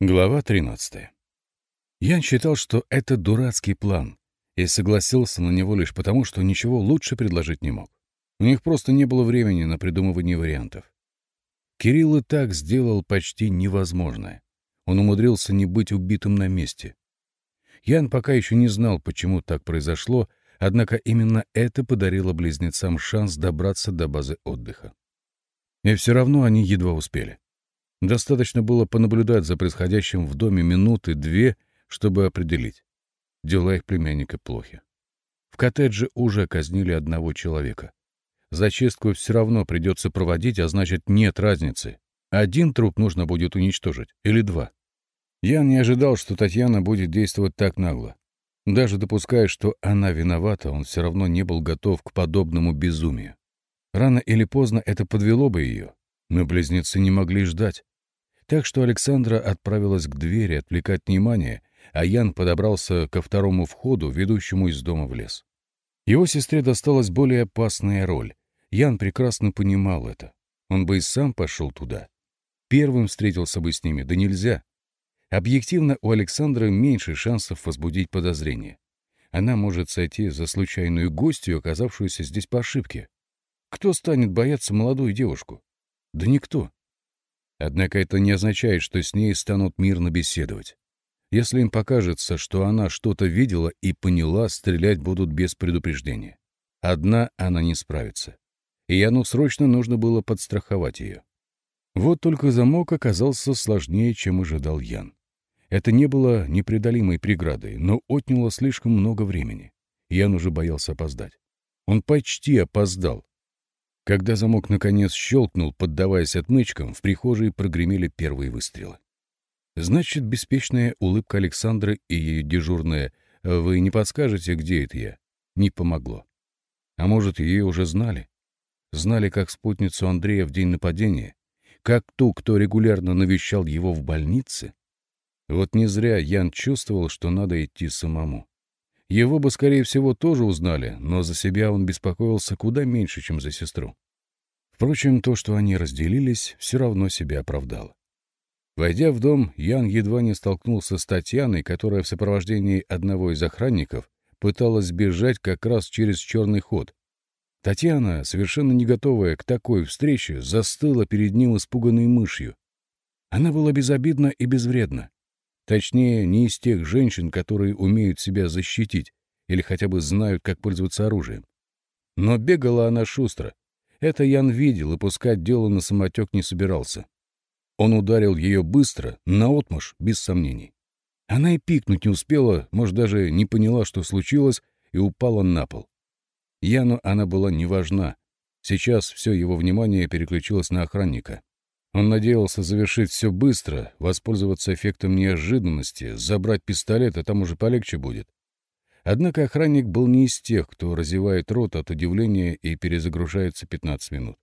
Глава 13. Ян считал, что это дурацкий план, и согласился на него лишь потому, что ничего лучше предложить не мог. У них просто не было времени на придумывание вариантов. Кирилл и так сделал почти невозможное. Он умудрился не быть убитым на месте. Ян пока еще не знал, почему так произошло, однако именно это подарило близнецам шанс добраться до базы отдыха. И все равно они едва успели. Достаточно было понаблюдать за происходящим в доме минуты две, чтобы определить. Дела их племянника плохи. В коттедже уже казнили одного человека. Зачистку все равно придется проводить, а значит, нет разницы. Один труп нужно будет уничтожить или два. Ян не ожидал, что Татьяна будет действовать так нагло. Даже допуская, что она виновата, он все равно не был готов к подобному безумию. Рано или поздно это подвело бы ее, но близнецы не могли ждать. Так что Александра отправилась к двери отвлекать внимание, а Ян подобрался ко второму входу, ведущему из дома в лес. Его сестре досталась более опасная роль. Ян прекрасно понимал это. Он бы и сам пошел туда. Первым встретился бы с ними, да нельзя. Объективно, у Александры меньше шансов возбудить подозрения. Она может сойти за случайную гостью, оказавшуюся здесь по ошибке. Кто станет бояться молодую девушку? Да никто. Однако это не означает, что с ней станут мирно беседовать. Если им покажется, что она что-то видела и поняла, стрелять будут без предупреждения. Одна она не справится. И Яну срочно нужно было подстраховать ее. Вот только замок оказался сложнее, чем ожидал Ян. Это не было непреодолимой преградой, но отняло слишком много времени. Ян уже боялся опоздать. Он почти опоздал, когда замок наконец щелкнул, поддаваясь отмычкам, в прихожей прогремели первые выстрелы. Значит, беспечная улыбка Александры и ее дежурная «Вы не подскажете, где это я?» не помогло. А может, ее уже знали? Знали как спутницу Андрея в день нападения? Как ту, кто регулярно навещал его в больнице? Вот не зря Ян чувствовал, что надо идти самому. Его бы, скорее всего, тоже узнали, но за себя он беспокоился куда меньше, чем за сестру. Впрочем, то, что они разделились, все равно себя оправдало. Войдя в дом, Ян едва не столкнулся с Татьяной, которая в сопровождении одного из охранников пыталась сбежать как раз через черный ход. Татьяна, совершенно не готовая к такой встрече, застыла перед ним испуганной мышью. Она была безобидна и безвредна. Точнее, не из тех женщин, которые умеют себя защитить или хотя бы знают, как пользоваться оружием. Но бегала она шустро. Это Ян видел и пускать дело на самотек не собирался. Он ударил ее быстро, наотмашь, без сомнений. Она и пикнуть не успела, может, даже не поняла, что случилось, и упала на пол. Яну она была не важна. Сейчас все его внимание переключилось на охранника. Он надеялся завершить все быстро, воспользоваться эффектом неожиданности, забрать пистолет, а там уже полегче будет. Однако охранник был не из тех, кто разевает рот от удивления и перезагружается 15 минут.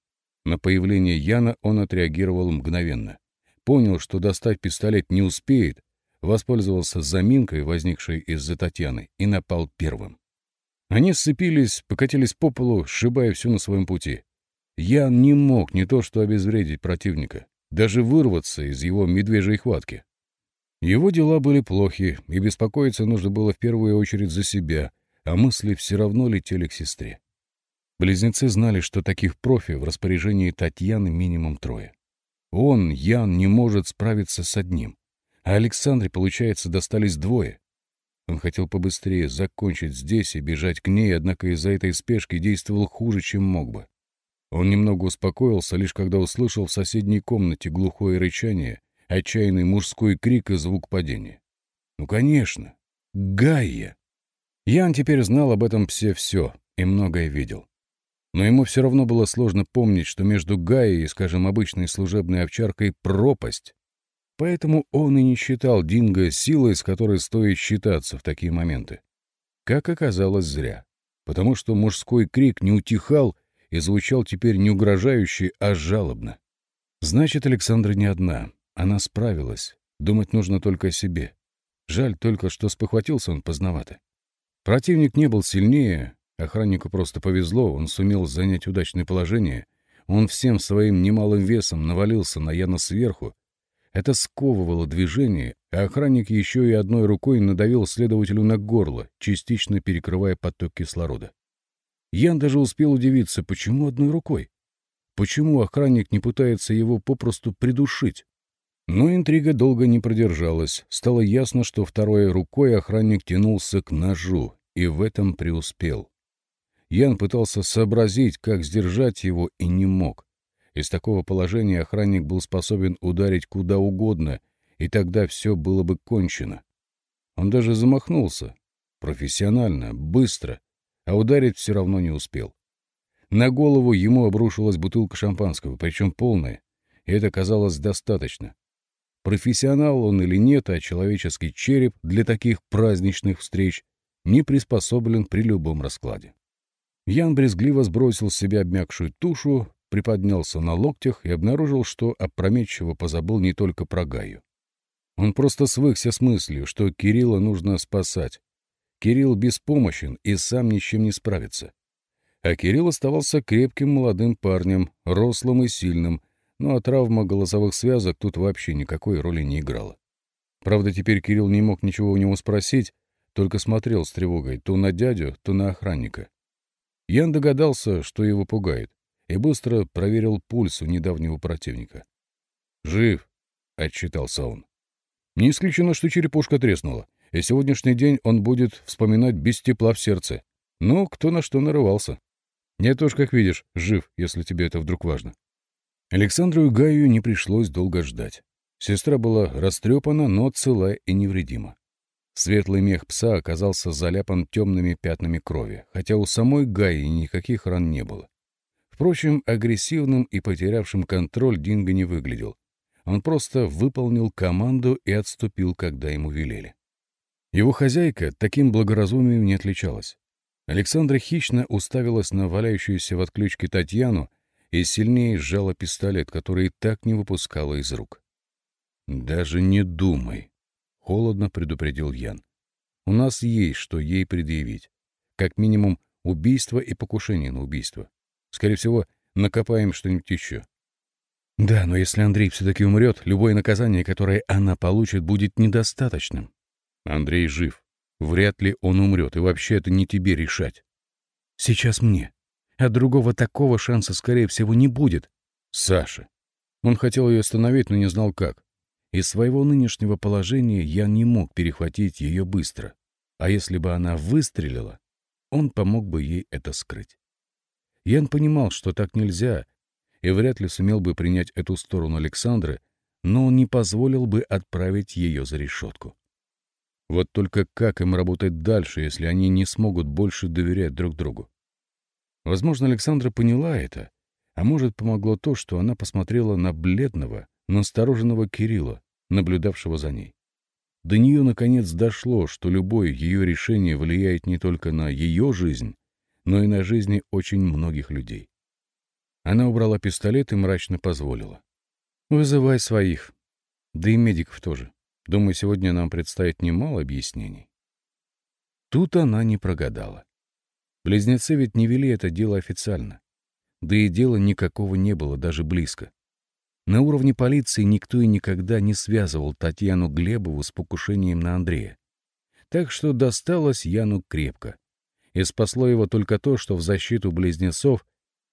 На появление Яна он отреагировал мгновенно. Понял, что достать пистолет не успеет, воспользовался заминкой, возникшей из-за Татьяны, и напал первым. Они сцепились, покатились по полу, сшибая все на своем пути. Ян не мог не то что обезвредить противника, даже вырваться из его медвежьей хватки. Его дела были плохи, и беспокоиться нужно было в первую очередь за себя, а мысли все равно летели к сестре. Близнецы знали, что таких профи в распоряжении Татьяны минимум трое. Он, Ян, не может справиться с одним, а Александре, получается, достались двое. Он хотел побыстрее закончить здесь и бежать к ней, однако из-за этой спешки действовал хуже, чем мог бы. Он немного успокоился, лишь когда услышал в соседней комнате глухое рычание, отчаянный мужской крик и звук падения. Ну, конечно, Гайя! Ян теперь знал об этом псе все и многое видел. Но ему все равно было сложно помнить, что между Гаей и, скажем, обычной служебной овчаркой пропасть. Поэтому он и не считал Динго силой, с которой стоит считаться в такие моменты. Как оказалось, зря. Потому что мужской крик не утихал и звучал теперь не угрожающе, а жалобно. Значит, Александра не одна. Она справилась. Думать нужно только о себе. Жаль только, что спохватился он поздновато. Противник не был сильнее, охраннику просто повезло, он сумел занять удачное положение. Он всем своим немалым весом навалился на Яна сверху, Это сковывало движение, а охранник еще и одной рукой надавил следователю на горло, частично перекрывая поток кислорода. Ян даже успел удивиться, почему одной рукой? Почему охранник не пытается его попросту придушить? Но интрига долго не продержалась. Стало ясно, что второй рукой охранник тянулся к ножу, и в этом преуспел. Ян пытался сообразить, как сдержать его, и не мог. Из такого положения охранник был способен ударить куда угодно, и тогда все было бы кончено. Он даже замахнулся. Профессионально, быстро, а ударить все равно не успел. На голову ему обрушилась бутылка шампанского, причем полная, и это казалось достаточно. Профессионал он или нет, а человеческий череп для таких праздничных встреч не приспособлен при любом раскладе. Ян брезгливо сбросил с себя обмякшую тушу, приподнялся на локтях и обнаружил, что опрометчиво позабыл не только про Гаю. Он просто свыкся с мыслью, что Кирилла нужно спасать. Кирилл беспомощен и сам ничем не справится. А Кирилл оставался крепким молодым парнем, рослым и сильным, ну а травма голосовых связок тут вообще никакой роли не играла. Правда, теперь Кирилл не мог ничего у него спросить, только смотрел с тревогой то на дядю, то на охранника. Ян догадался, что его пугает, и быстро проверил пульс у недавнего противника. «Жив», — отчитался он. «Не исключено, что черепушка треснула, и сегодняшний день он будет вспоминать без тепла в сердце. Ну, кто на что нарывался. Нет уж, как видишь, жив, если тебе это вдруг важно». Александру и Гаю не пришлось долго ждать. Сестра была растрепана, но цела и невредима. Светлый мех пса оказался заляпан темными пятнами крови, хотя у самой Гаи никаких ран не было. Впрочем, агрессивным и потерявшим контроль Динго не выглядел. Он просто выполнил команду и отступил, когда ему велели. Его хозяйка таким благоразумием не отличалась. Александра хищно уставилась на валяющуюся в отключке Татьяну и сильнее сжала пистолет, который так не выпускала из рук. «Даже не думай», — холодно предупредил Ян. «У нас есть, что ей предъявить. Как минимум, убийство и покушение на убийство. Скорее всего, накопаем что-нибудь еще». «Да, но если Андрей все-таки умрет, любое наказание, которое она получит, будет недостаточным». «Андрей жив. Вряд ли он умрет, и вообще это не тебе решать». «Сейчас мне», а другого такого шанса, скорее всего, не будет. Саша. Он хотел ее остановить, но не знал как. Из своего нынешнего положения я не мог перехватить ее быстро. А если бы она выстрелила, он помог бы ей это скрыть. Ян понимал, что так нельзя, и вряд ли сумел бы принять эту сторону Александры, но он не позволил бы отправить ее за решетку. Вот только как им работать дальше, если они не смогут больше доверять друг другу? Возможно, Александра поняла это, а может, помогло то, что она посмотрела на бледного, настороженного Кирилла, наблюдавшего за ней. До нее, наконец, дошло, что любое ее решение влияет не только на ее жизнь, но и на жизни очень многих людей. Она убрала пистолет и мрачно позволила. «Вызывай своих. Да и медиков тоже. Думаю, сегодня нам предстоит немало объяснений». Тут она не прогадала. Близнецы ведь не вели это дело официально. Да и дела никакого не было, даже близко. На уровне полиции никто и никогда не связывал Татьяну Глебову с покушением на Андрея. Так что досталось Яну крепко. И спасло его только то, что в защиту близнецов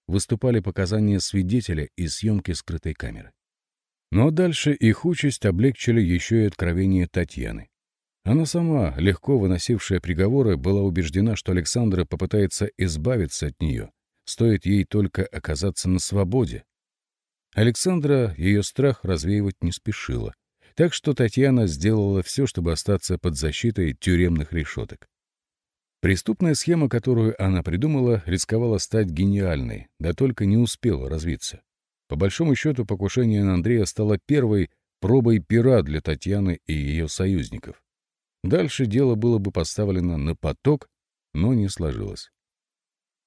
выступали показания свидетеля и съемки скрытой камеры. Но дальше их участь облегчили еще и откровения Татьяны. Она сама, легко выносившая приговоры, была убеждена, что Александра попытается избавиться от нее, стоит ей только оказаться на свободе. Александра ее страх развеивать не спешила, так что Татьяна сделала все, чтобы остаться под защитой тюремных решеток. Преступная схема, которую она придумала, рисковала стать гениальной, да только не успела развиться. По большому счету, покушение на Андрея стало первой пробой пера для Татьяны и ее союзников. Дальше дело было бы поставлено на поток, но не сложилось.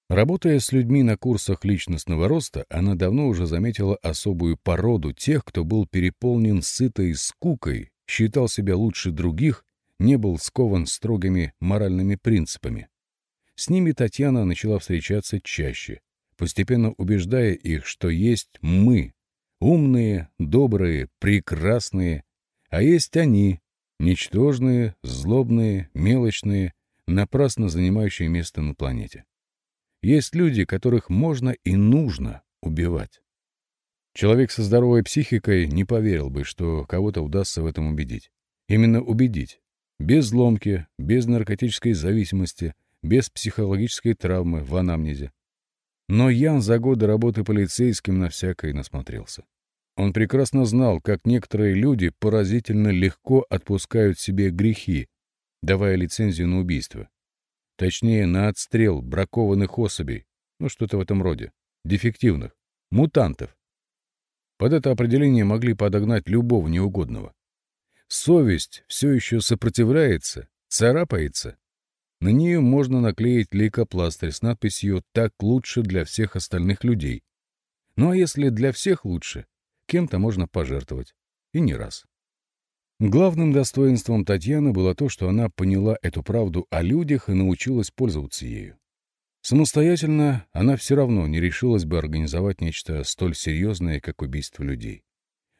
Работая с людьми на курсах личностного роста, она давно уже заметила особую породу тех, кто был переполнен сытой скукой, считал себя лучше других, не был скован строгими моральными принципами. С ними Татьяна начала встречаться чаще, постепенно убеждая их, что есть «мы», Умные, добрые, прекрасные. А есть они, ничтожные, злобные, мелочные, напрасно занимающие место на планете. Есть люди, которых можно и нужно убивать. Человек со здоровой психикой не поверил бы, что кого-то удастся в этом убедить. Именно убедить. Без ломки, без наркотической зависимости, без психологической травмы в анамнезе. Но Ян за годы работы полицейским на всякое насмотрелся. Он прекрасно знал, как некоторые люди поразительно легко отпускают себе грехи, давая лицензию на убийство. Точнее, на отстрел бракованных особей, ну что-то в этом роде, дефективных, мутантов. Под это определение могли подогнать любого неугодного. Совесть все еще сопротивляется, царапается. На нее можно наклеить лейкопластырь с надписью «Так лучше для всех остальных людей». Ну а если для всех лучше, кем-то можно пожертвовать. И не раз. Главным достоинством Татьяны было то, что она поняла эту правду о людях и научилась пользоваться ею. Самостоятельно она все равно не решилась бы организовать нечто столь серьезное, как убийство людей.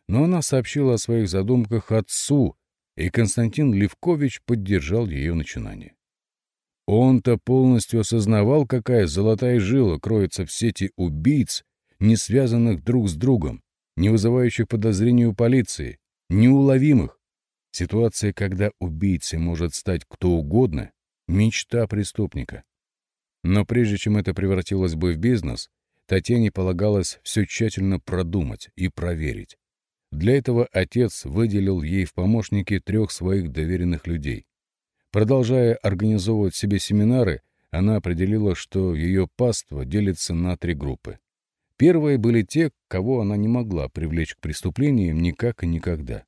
Но она сообщила о своих задумках отцу, и Константин Левкович поддержал ее начинание. Он-то полностью осознавал, какая золотая жила кроется в сети убийц, не связанных друг с другом, не вызывающих подозрений у полиции, неуловимых. Ситуация, когда убийцей может стать кто угодно, мечта преступника. Но прежде чем это превратилось бы в бизнес, Татьяне полагалось все тщательно продумать и проверить. Для этого отец выделил ей в помощники трех своих доверенных людей. Продолжая организовывать себе семинары, она определила, что ее паства делится на три группы. Первые были те, кого она не могла привлечь к преступлениям никак и никогда.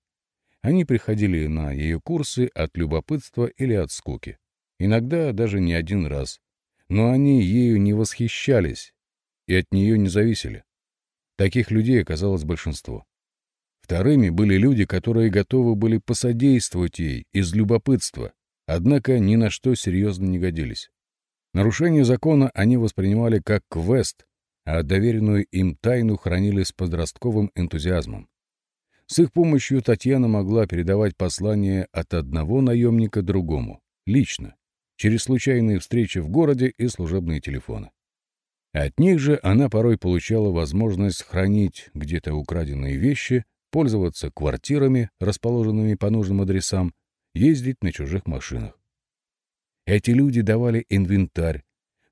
Они приходили на ее курсы от любопытства или от скуки. Иногда даже не один раз, но они ею не восхищались и от нее не зависели. Таких людей оказалось большинство. Вторыми были люди, которые готовы были посодействовать ей из любопытства, однако ни на что серьезно не годились. Нарушение закона они воспринимали как квест, а доверенную им тайну хранили с подростковым энтузиазмом. С их помощью Татьяна могла передавать послания от одного наемника другому, лично, через случайные встречи в городе и служебные телефоны. От них же она порой получала возможность хранить где-то украденные вещи, пользоваться квартирами, расположенными по нужным адресам, ездить на чужих машинах. Эти люди давали инвентарь,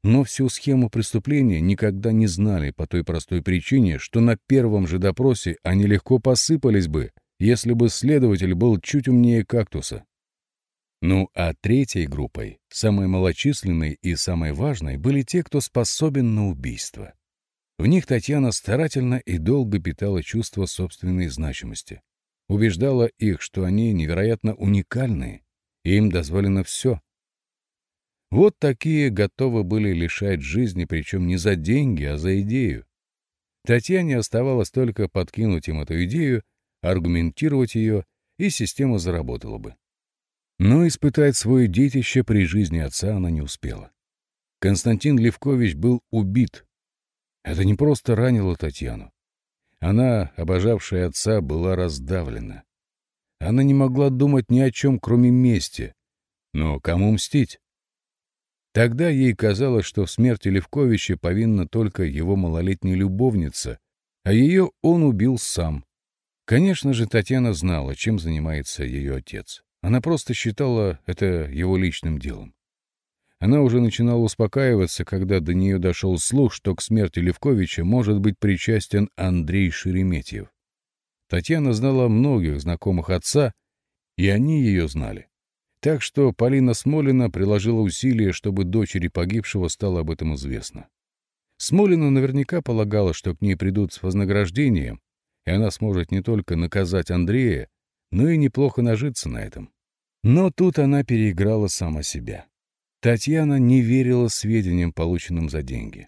но всю схему преступления никогда не знали по той простой причине, что на первом же допросе они легко посыпались бы, если бы следователь был чуть умнее кактуса. Ну а третьей группой, самой малочисленной и самой важной, были те, кто способен на убийство. В них Татьяна старательно и долго питала чувство собственной значимости. Убеждала их, что они невероятно уникальны, и им дозволено все. Вот такие готовы были лишать жизни, причем не за деньги, а за идею. Татьяне оставалось только подкинуть им эту идею, аргументировать ее, и система заработала бы. Но испытать свое детище при жизни отца она не успела. Константин Левкович был убит. Это не просто ранило Татьяну. Она, обожавшая отца, была раздавлена. Она не могла думать ни о чем, кроме мести. Но кому мстить? Тогда ей казалось, что в смерти Левковича повинна только его малолетняя любовница, а ее он убил сам. Конечно же, Татьяна знала, чем занимается ее отец. Она просто считала это его личным делом. Она уже начинала успокаиваться, когда до нее дошел слух, что к смерти Левковича может быть причастен Андрей Шереметьев. Татьяна знала многих знакомых отца, и они ее знали. Так что Полина Смолина приложила усилия, чтобы дочери погибшего стало об этом известно. Смолина наверняка полагала, что к ней придут с вознаграждением, и она сможет не только наказать Андрея, но и неплохо нажиться на этом. Но тут она переиграла сама себя. Татьяна не верила сведениям, полученным за деньги.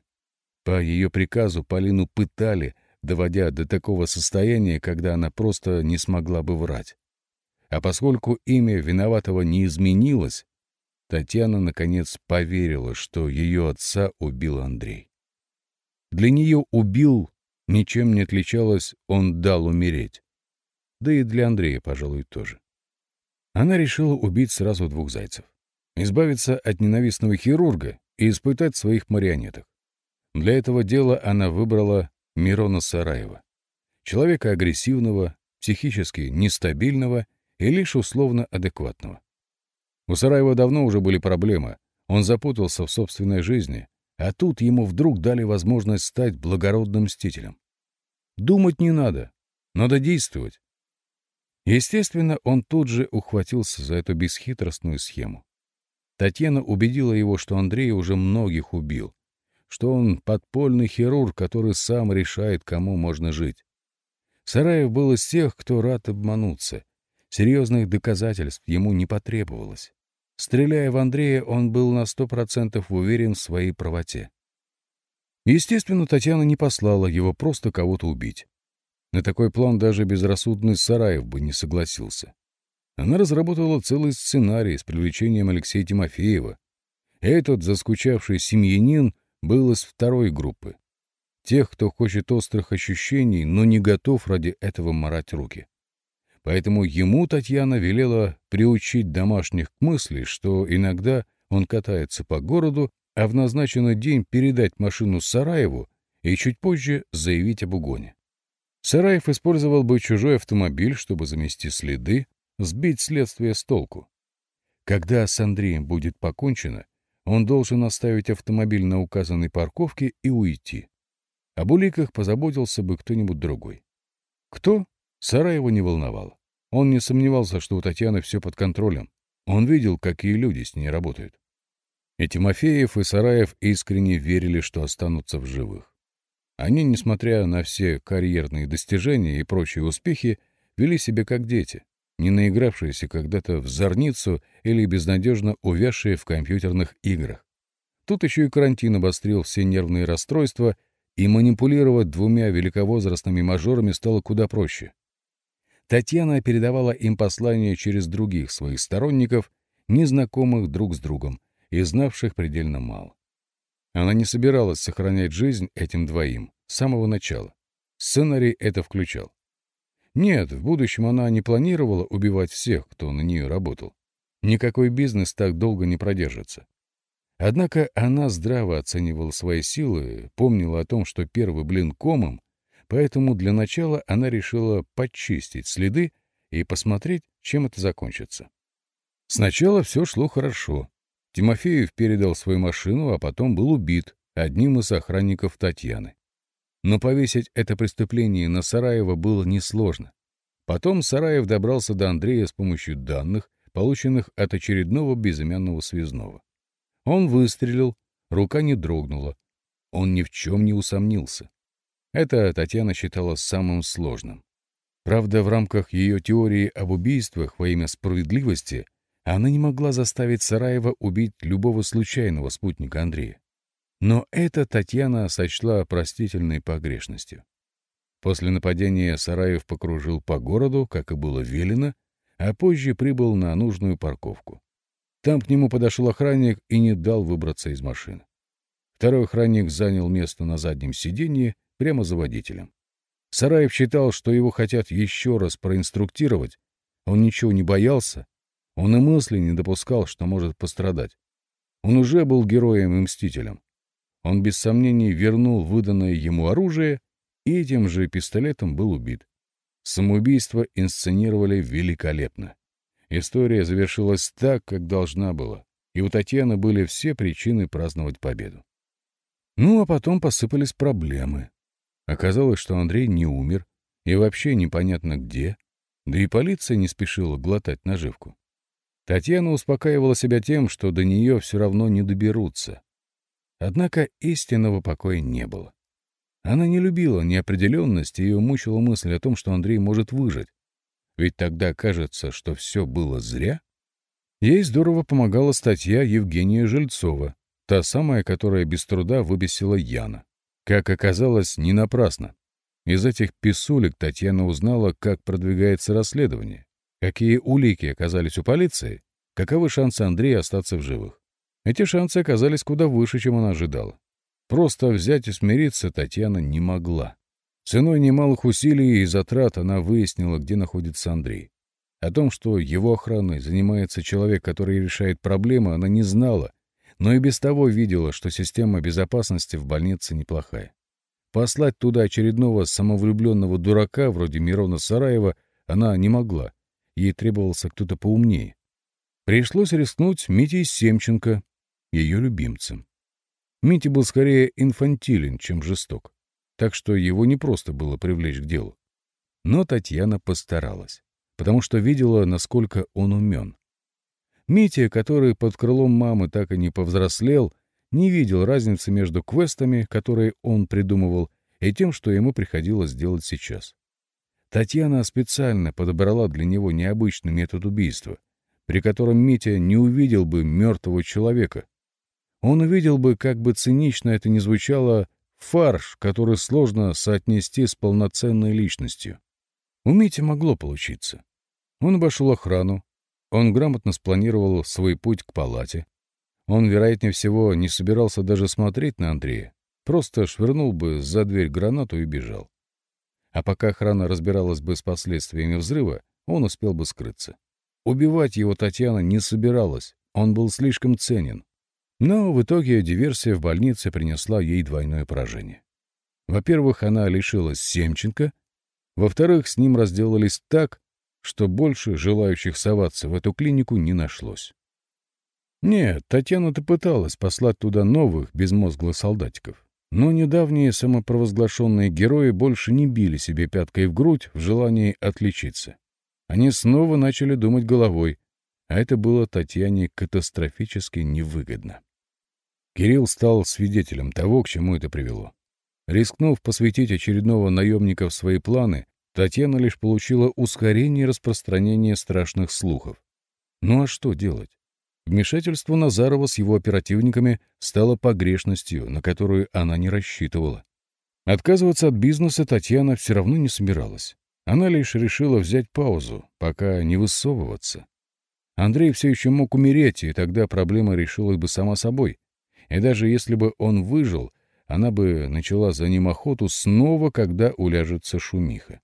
По ее приказу Полину пытали, доводя до такого состояния, когда она просто не смогла бы врать. А поскольку имя виноватого не изменилось, Татьяна, наконец, поверила, что ее отца убил Андрей. Для нее убил ничем не отличалась «он дал умереть». Да и для Андрея, пожалуй, тоже. Она решила убить сразу двух зайцев. Избавиться от ненавистного хирурга и испытать своих марионеток. Для этого дела она выбрала Мирона Сараева. Человека агрессивного, психически нестабильного и лишь условно адекватного. У Сараева давно уже были проблемы. Он запутался в собственной жизни, а тут ему вдруг дали возможность стать благородным мстителем. Думать не надо, надо действовать. Естественно, он тут же ухватился за эту бесхитростную схему. Татьяна убедила его, что Андрей уже многих убил, что он подпольный хирург, который сам решает, кому можно жить. Сараев был из тех, кто рад обмануться. Серьезных доказательств ему не потребовалось. Стреляя в Андрея, он был на сто процентов уверен в своей правоте. Естественно, Татьяна не послала его просто кого-то убить. На такой план даже безрассудный Сараев бы не согласился. Она разработала целый сценарий с привлечением Алексея Тимофеева. Этот заскучавший семьянин был из второй группы. Тех, кто хочет острых ощущений, но не готов ради этого марать руки. Поэтому ему Татьяна велела приучить домашних к мысли, что иногда он катается по городу, а в назначенный день передать машину Сараеву и чуть позже заявить об угоне. Сараев использовал бы чужой автомобиль, чтобы замести следы, сбить следствие с толку. Когда с Андреем будет покончено, он должен оставить автомобиль на указанной парковке и уйти. Об уликах позаботился бы кто-нибудь другой. Кто? Сараева не волновало. Он не сомневался, что у Татьяны все под контролем. Он видел, какие люди с ней работают. И Тимофеев, и Сараев искренне верили, что останутся в живых. Они, несмотря на все карьерные достижения и прочие успехи, вели себя как дети, не наигравшиеся когда-то в зорницу или безнадежно увязшие в компьютерных играх. Тут еще и карантин обострил все нервные расстройства, и манипулировать двумя великовозрастными мажорами стало куда проще. Татьяна передавала им послания через других своих сторонников, незнакомых друг с другом и знавших предельно мало. Она не собиралась сохранять жизнь этим двоим с самого начала. Сценарий это включал. Нет, в будущем она не планировала убивать всех, кто на нее работал. Никакой бизнес так долго не продержится. Однако она здраво оценивала свои силы, помнила о том, что первый блин комом Поэтому для начала она решила почистить следы и посмотреть, чем это закончится. Сначала все шло хорошо. Тимофеев передал свою машину, а потом был убит одним из охранников Татьяны. Но повесить это преступление на Сараева было несложно. Потом Сараев добрался до Андрея с помощью данных, полученных от очередного безымянного связного. Он выстрелил, рука не дрогнула. Он ни в чем не усомнился. Это Татьяна считала самым сложным. Правда, в рамках ее теории об убийствах во имя справедливости она не могла заставить Сараева убить любого случайного спутника Андрея. Но это Татьяна сочла простительной погрешностью. После нападения Сараев покружил по городу, как и было велено, а позже прибыл на нужную парковку. Там к нему подошел охранник и не дал выбраться из машины. Второй охранник занял место на заднем сиденье прямо за водителем. Сараев считал, что его хотят еще раз проинструктировать. Он ничего не боялся. Он и мысли не допускал, что может пострадать. Он уже был героем и мстителем. Он без сомнений вернул выданное ему оружие и этим же пистолетом был убит. Самоубийство инсценировали великолепно. История завершилась так, как должна была, и у Татьяны были все причины праздновать победу. Ну, а потом посыпались проблемы. Оказалось, что Андрей не умер и вообще непонятно где, да и полиция не спешила глотать наживку. Татьяна успокаивала себя тем, что до нее все равно не доберутся. Однако истинного покоя не было. Она не любила неопределенность, и ее мучила мысль о том, что Андрей может выжить. Ведь тогда кажется, что все было зря. Ей здорово помогала статья Евгения Жильцова, та самая, которая без труда выбесила Яна. Как оказалось, не напрасно. Из этих писулек Татьяна узнала, как продвигается расследование, какие улики оказались у полиции, каковы шансы Андрея остаться в живых. Эти шансы оказались куда выше, чем она ожидала. Просто взять и смириться Татьяна не могла. Ценой немалых усилий и затрат она выяснила, где находится Андрей. О том, что его охраной занимается человек, который решает проблемы, она не знала, но и без того видела, что система безопасности в больнице неплохая. Послать туда очередного самовлюбленного дурака, вроде Мирона Сараева, она не могла. Ей требовался кто-то поумнее. Пришлось рискнуть Митей Семченко, ее любимцем. Митя был скорее инфантилен, чем жесток, так что его не просто было привлечь к делу. Но Татьяна постаралась, потому что видела, насколько он умен. Митя, который под крылом мамы так и не повзрослел, не видел разницы между квестами, которые он придумывал, и тем, что ему приходилось делать сейчас. Татьяна специально подобрала для него необычный метод убийства, при котором Митя не увидел бы мертвого человека. Он увидел бы, как бы цинично это ни звучало, фарш, который сложно соотнести с полноценной личностью. У Мити могло получиться. Он обошел охрану, он грамотно спланировал свой путь к палате. Он, вероятнее всего, не собирался даже смотреть на Андрея, просто швырнул бы за дверь гранату и бежал. А пока охрана разбиралась бы с последствиями взрыва, он успел бы скрыться. Убивать его Татьяна не собиралась, он был слишком ценен. Но в итоге диверсия в больнице принесла ей двойное поражение. Во-первых, она лишилась Семченко, во-вторых, с ним разделались так, что больше желающих соваться в эту клинику не нашлось. Нет, Татьяна-то пыталась послать туда новых безмозглых солдатиков. Но недавние самопровозглашенные герои больше не били себе пяткой в грудь в желании отличиться. Они снова начали думать головой, а это было Татьяне катастрофически невыгодно. Кирилл стал свидетелем того, к чему это привело. Рискнув посвятить очередного наемника в свои планы, Татьяна лишь получила ускорение распространения страшных слухов. Ну а что делать? Вмешательство Назарова с его оперативниками стало погрешностью, на которую она не рассчитывала. Отказываться от бизнеса Татьяна все равно не собиралась. Она лишь решила взять паузу, пока не высовываться. Андрей все еще мог умереть, и тогда проблема решилась бы сама собой. И даже если бы он выжил, она бы начала за ним охоту снова, когда уляжется шумиха.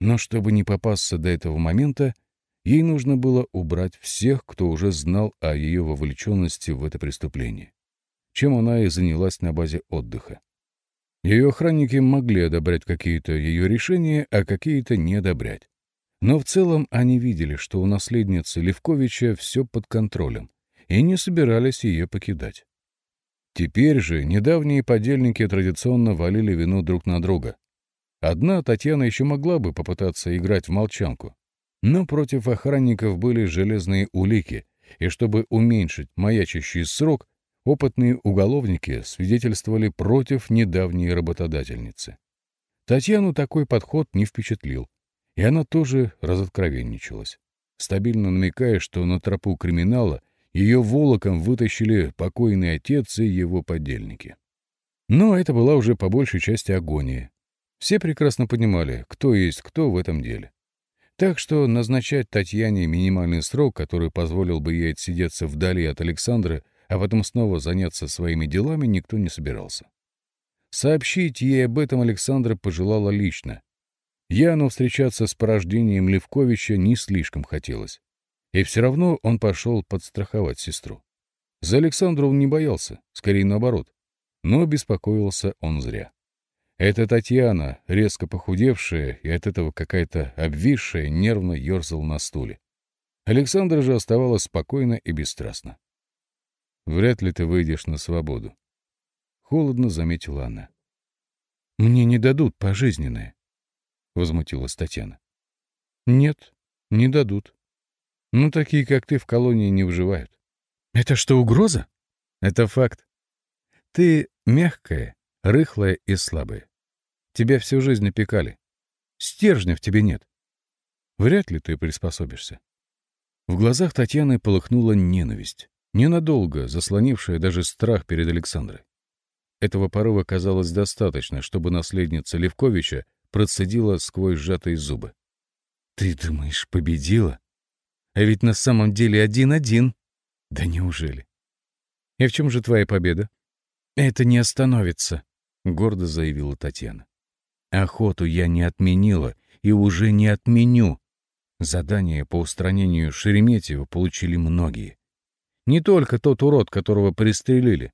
Но чтобы не попасться до этого момента, ей нужно было убрать всех, кто уже знал о ее вовлеченности в это преступление, чем она и занялась на базе отдыха. Ее охранники могли одобрять какие-то ее решения, а какие-то не одобрять. Но в целом они видели, что у наследницы Левковича все под контролем, и не собирались ее покидать. Теперь же недавние подельники традиционно валили вину друг на друга. Одна Татьяна еще могла бы попытаться играть в молчанку, но против охранников были железные улики, и чтобы уменьшить маячащий срок, Опытные уголовники свидетельствовали против недавней работодательницы. Татьяну такой подход не впечатлил, и она тоже разоткровенничалась, стабильно намекая, что на тропу криминала ее волоком вытащили покойный отец и его подельники. Но это была уже по большей части агония. Все прекрасно понимали, кто есть кто в этом деле. Так что назначать Татьяне минимальный срок, который позволил бы ей отсидеться вдали от Александра, а потом снова заняться своими делами никто не собирался. Сообщить ей об этом Александра пожелала лично. Яну встречаться с порождением Левковича не слишком хотелось. И все равно он пошел подстраховать сестру. За Александра он не боялся, скорее наоборот. Но беспокоился он зря. Эта Татьяна, резко похудевшая и от этого какая-то обвисшая, нервно ерзал на стуле. Александра же оставалась спокойна и бесстрастна. Вряд ли ты выйдешь на свободу. Холодно заметила она. Мне не дадут пожизненное, возмутилась Татьяна. Нет, не дадут. Ну, такие, как ты, в колонии не выживают. Это что, угроза? Это факт. Ты мягкая, рыхлая и слабая. Тебя всю жизнь опекали. Стержня в тебе нет. Вряд ли ты приспособишься. В глазах Татьяны полыхнула ненависть ненадолго заслонившая даже страх перед Александрой. Этого порыва казалось достаточно, чтобы наследница Левковича процедила сквозь сжатые зубы. «Ты думаешь, победила? А ведь на самом деле один-один. Да неужели? И в чем же твоя победа?» «Это не остановится», — гордо заявила Татьяна. Охоту я не отменила и уже не отменю. Задание по устранению Шереметьева получили многие. Не только тот урод, которого пристрелили.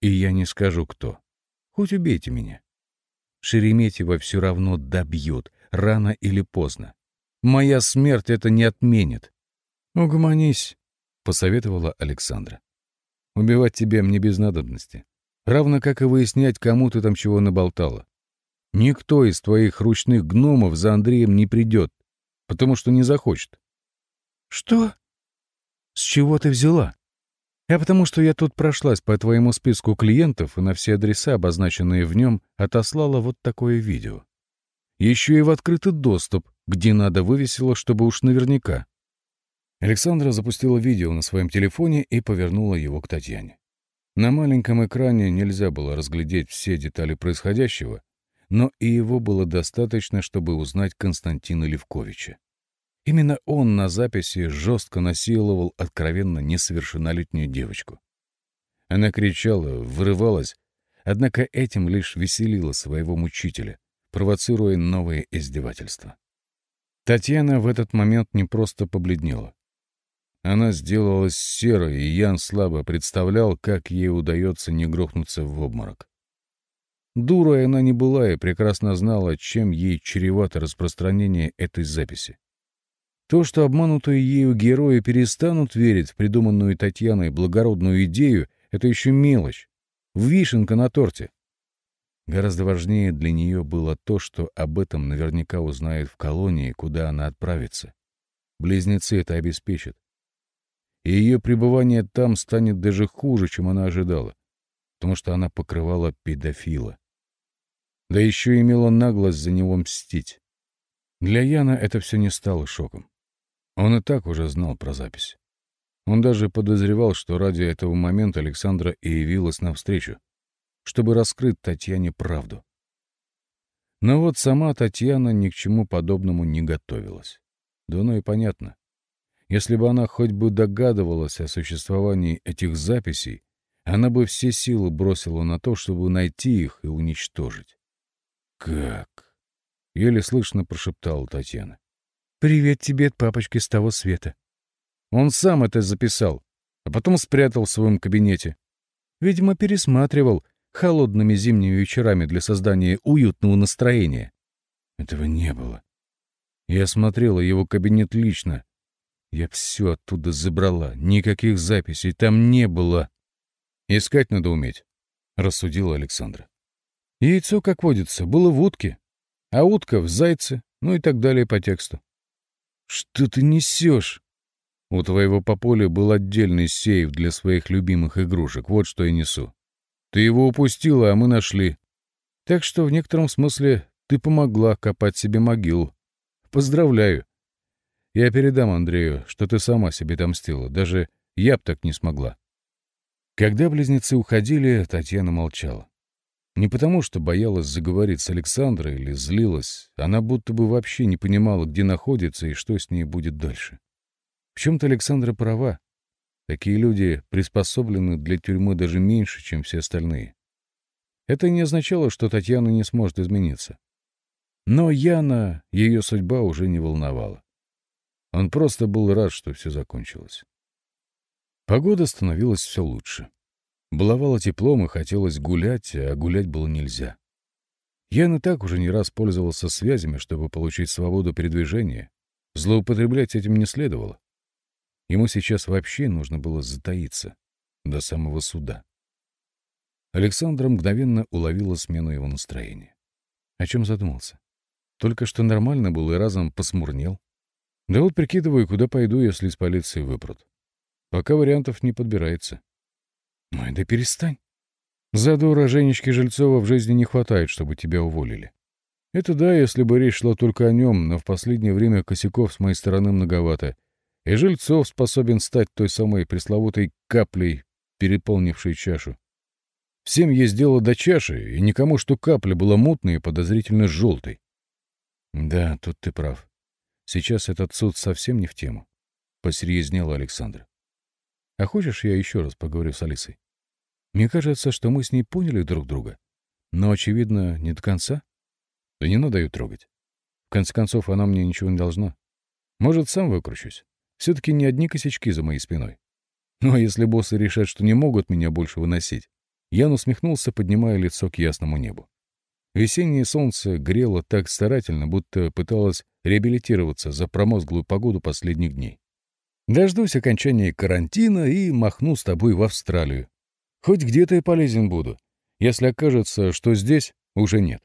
И я не скажу, кто. Хоть убейте меня. Шереметьева все равно добьют, рано или поздно. Моя смерть это не отменит. «Угомонись», — посоветовала Александра. «Убивать тебя мне без надобности. Равно как и выяснять, кому ты там чего наболтала. Никто из твоих ручных гномов за Андреем не придет, потому что не захочет. Что? С чего ты взяла? А потому что я тут прошлась по твоему списку клиентов и на все адреса, обозначенные в нем, отослала вот такое видео. Еще и в открытый доступ, где надо вывесила, чтобы уж наверняка. Александра запустила видео на своем телефоне и повернула его к Татьяне. На маленьком экране нельзя было разглядеть все детали происходящего, но и его было достаточно, чтобы узнать Константина Левковича. Именно он на записи жестко насиловал откровенно несовершеннолетнюю девочку. Она кричала, вырывалась, однако этим лишь веселила своего мучителя, провоцируя новые издевательства. Татьяна в этот момент не просто побледнела. Она сделалась серой, и Ян слабо представлял, как ей удается не грохнуться в обморок. Дурой она не была и прекрасно знала, чем ей чревато распространение этой записи. То, что обманутые ею герои перестанут верить в придуманную Татьяной благородную идею, это еще мелочь, вишенка на торте. Гораздо важнее для нее было то, что об этом наверняка узнают в колонии, куда она отправится. Близнецы это обеспечат. И ее пребывание там станет даже хуже, чем она ожидала, потому что она покрывала педофила да еще имела наглость за него мстить. Для Яна это все не стало шоком. Он и так уже знал про запись. Он даже подозревал, что ради этого момента Александра и явилась навстречу, чтобы раскрыть Татьяне правду. Но вот сама Татьяна ни к чему подобному не готовилась. Да ну и понятно. Если бы она хоть бы догадывалась о существовании этих записей, она бы все силы бросила на то, чтобы найти их и уничтожить. «Как?» — еле слышно прошептала Татьяна. «Привет тебе от папочки с того света». Он сам это записал, а потом спрятал в своем кабинете. Видимо, пересматривал холодными зимними вечерами для создания уютного настроения. Этого не было. Я смотрела его кабинет лично. Я все оттуда забрала, никаких записей там не было. Искать надо уметь, — рассудила Александра. Яйцо, как водится, было в утке, а утка в зайце, ну и так далее по тексту. «Что ты несешь?» У твоего пополя был отдельный сейф для своих любимых игрушек, вот что я несу. Ты его упустила, а мы нашли. Так что в некотором смысле ты помогла копать себе могилу. Поздравляю. Я передам Андрею, что ты сама себе отомстила. Даже я б так не смогла. Когда близнецы уходили, Татьяна молчала. Не потому, что боялась заговорить с Александрой или злилась, она будто бы вообще не понимала, где находится и что с ней будет дальше. В чем-то Александра права. Такие люди приспособлены для тюрьмы даже меньше, чем все остальные. Это не означало, что Татьяна не сможет измениться. Но Яна ее судьба уже не волновала. Он просто был рад, что все закончилось. Погода становилась все лучше. Баловало теплом и хотелось гулять, а гулять было нельзя. Ян и так уже не раз пользовался связями, чтобы получить свободу передвижения. Злоупотреблять этим не следовало. Ему сейчас вообще нужно было затаиться до самого суда. Александра мгновенно уловила смену его настроения. О чем задумался? Только что нормально был и разом посмурнел. Да вот прикидываю, куда пойду, если из полиции выпрут. Пока вариантов не подбирается. Ой, да перестань. Задора Женечки Жильцова в жизни не хватает, чтобы тебя уволили. Это да, если бы речь шла только о нем, но в последнее время косяков с моей стороны многовато, и Жильцов способен стать той самой пресловутой каплей, переполнившей чашу. Всем есть дело до чаши, и никому, что капля была мутной и подозрительно желтой. Да, тут ты прав. Сейчас этот суд совсем не в тему. Посерьезнела Александр. А хочешь, я еще раз поговорю с Алисой? Мне кажется, что мы с ней поняли друг друга. Но, очевидно, не до конца. Да не надо ее трогать. В конце концов, она мне ничего не должна. Может, сам выкручусь. Все-таки не одни косячки за моей спиной. Ну а если боссы решат, что не могут меня больше выносить? Ян усмехнулся, поднимая лицо к ясному небу. Весеннее солнце грело так старательно, будто пыталось реабилитироваться за промозглую погоду последних дней. Дождусь окончания карантина и махну с тобой в Австралию. Хоть где-то и полезен буду, если окажется, что здесь уже нет.